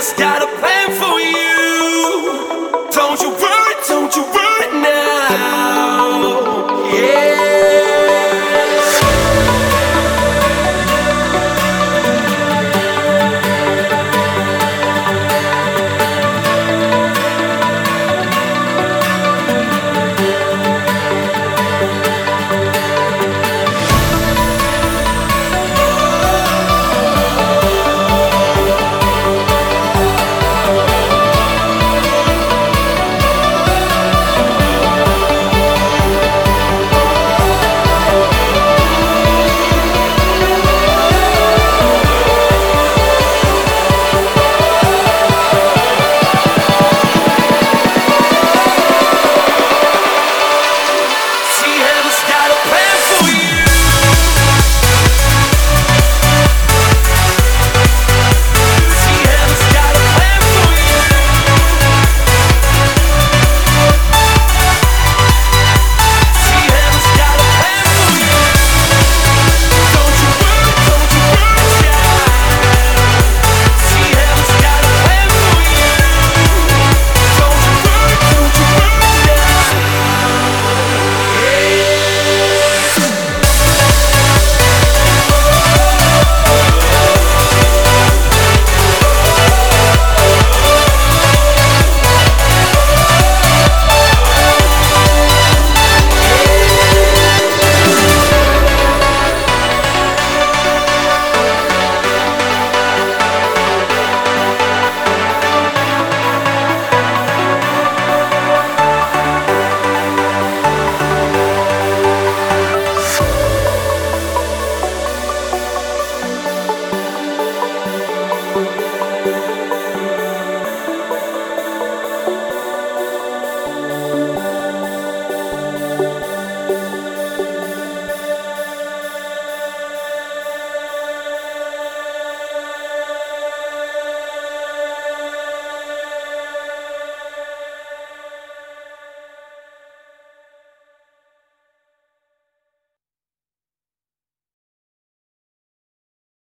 Heaven's got a.